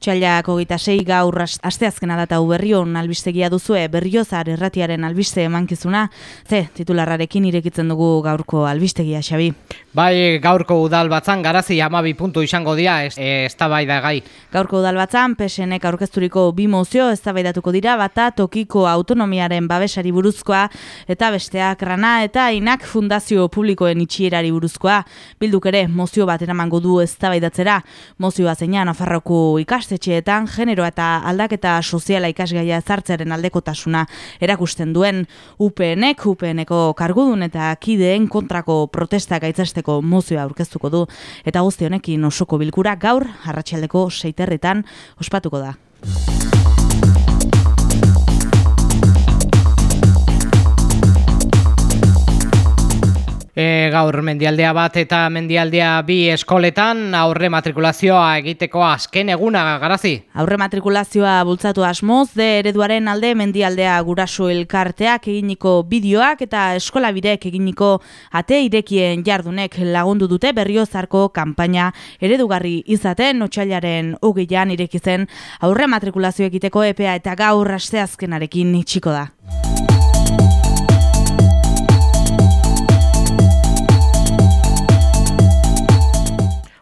Txailak hogeita sei gaur asteazkena data berrion albistegia duzue berriozar erratiaren albiste emankizuna. Ze, titularrarekin irekitzen dugu gaurko albistegia, Xabi. Bai, gaurko udal batzan garazi amabi puntu izango dira, ez, ez da bai da gai. Gaurko udal batzan, PSNek aurkezturiko bi mozio ez dira, bata tokiko autonomiaren babesari buruzkoa, eta besteak rana eta inak fundazio publikoen itxierari buruzkoa. Bilduk ere, mozio bat eramango du ez da Mozioa zeinan, Nafarroko ikastetxeetan genero eta aldaketa soziala ikasgaia ezartzearen aldekotasuna erakusten duen UPNek, UPNeko kargudun eta kideen kontrako protestak aitzesteko mozioa aurkeztuko du eta guzti honekin osoko bilkura gaur arratsaldeko seiterritan ospatuko da. E, gaur mendialdea bat eta mendialdea bi eskoletan aurre matrikulazioa egiteko azken eguna garazi. Aurre matrikulazioa bultzatu asmoz, de ereduaren alde mendialdea guraso elkarteak eginiko bideoak eta eskola birek eginiko ate irekien jardunek lagundu dute berriozarko kanpaina eredugarri izaten otxailaren hogeian irekizen aurre matrikulazio egiteko epea eta gaur asteazkenarekin itxiko da.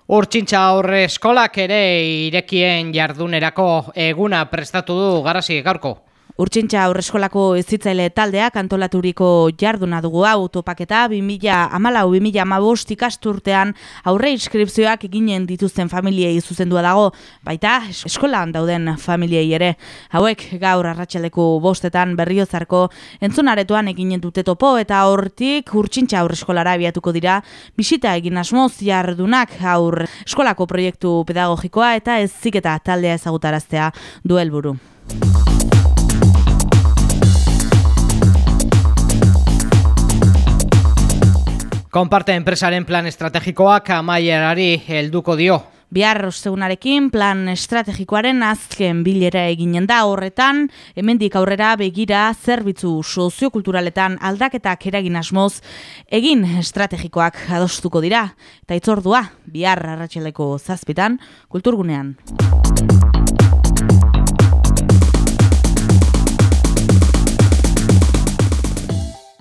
Urtsintxa horre eskolak ere irekien jardunerako eguna prestatu du garazi gaurko. Urtsintxa aurreskolako ezitzaile taldeak antolaturiko jarduna dugu hau topaketa 2000 amalau 2000 amabost ikasturtean aurre inskripzioak eginen dituzten familiei zuzendua dago, baita eskolan dauden familiei ere. Hauek gaur arratsaleko bostetan berriozarko entzunaretoan eginen dute topo eta hortik urtsintxa aurreskolara abiatuko dira bisita egin asmoz jardunak aur eskolako proiektu pedagogikoa eta eziketa taldea ezagutaraztea duelburu. Konparte enpresaren plan estrategikoak amaierari helduko dio. Bihar ostegunarekin plan estrategikoaren azken bilera eginen da horretan, hemendik aurrera begira zerbitzu soziokulturaletan aldaketak eragin asmoz, egin estrategikoak adostuko dira. Eta itzordua, bihar arratxeleko zazpitan, kulturgunean.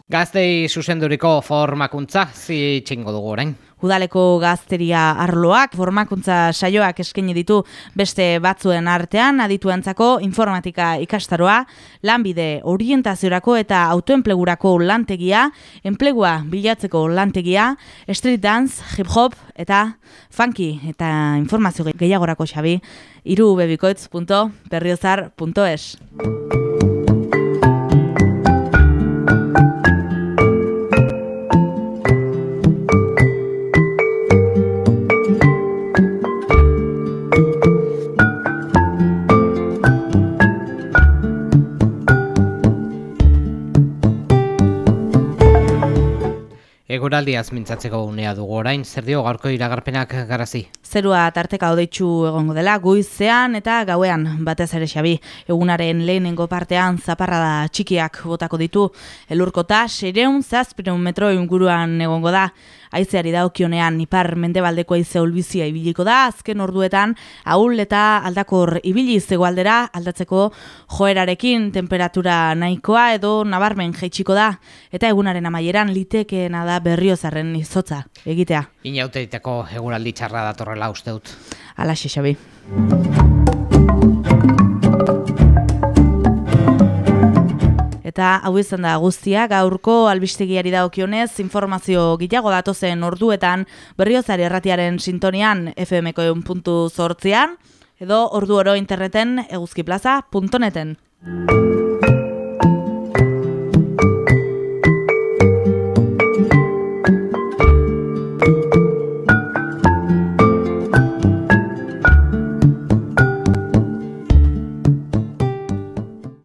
Gaztei zuzenduriko formakuntza zi txingo dugu orain. Udaleko gazteria arloak formakuntza saioak eskaini ditu beste batzuen artean adituentzako informatika ikastaroa, lanbide orientaziorako eta autoenplegurako lantegia, enplegua bilatzeko lantegia, street dance, hip hop eta funky eta informazio gehiagorako xabi irubebikoitz.berriozar.es. Eguraldiaz mintzatzeko unea dugu orain, zer dio gaurko iragarpenak garazi? Zerua tarteka odeitzu egongo dela, goizean eta gauean batez ere xabi. Egunaren lehenengo partean zaparra da txikiak botako ditu. Elurkota, sereun zazpireun metro inguruan egongo da. Aizeari daokionean ipar mendebaldeko aize olbizia ibiliko da, azken orduetan ahul eta aldakor ibili zegoaldera aldatzeko joerarekin temperatura nahikoa edo nabarmen jaitsiko da. Eta egunaren amaieran litekeena da berriozarren izotza egitea. Inaute diteko eguraldi txarra datorrela uste dut. Ala, xixabi. Eta hau izan da guztia, gaurko albistegiari daokionez informazio gilago datozen orduetan berriozari erratiaren sintonian FMko eun puntu zortzian, edo ordu oro interneten eguzkiplaza.neten.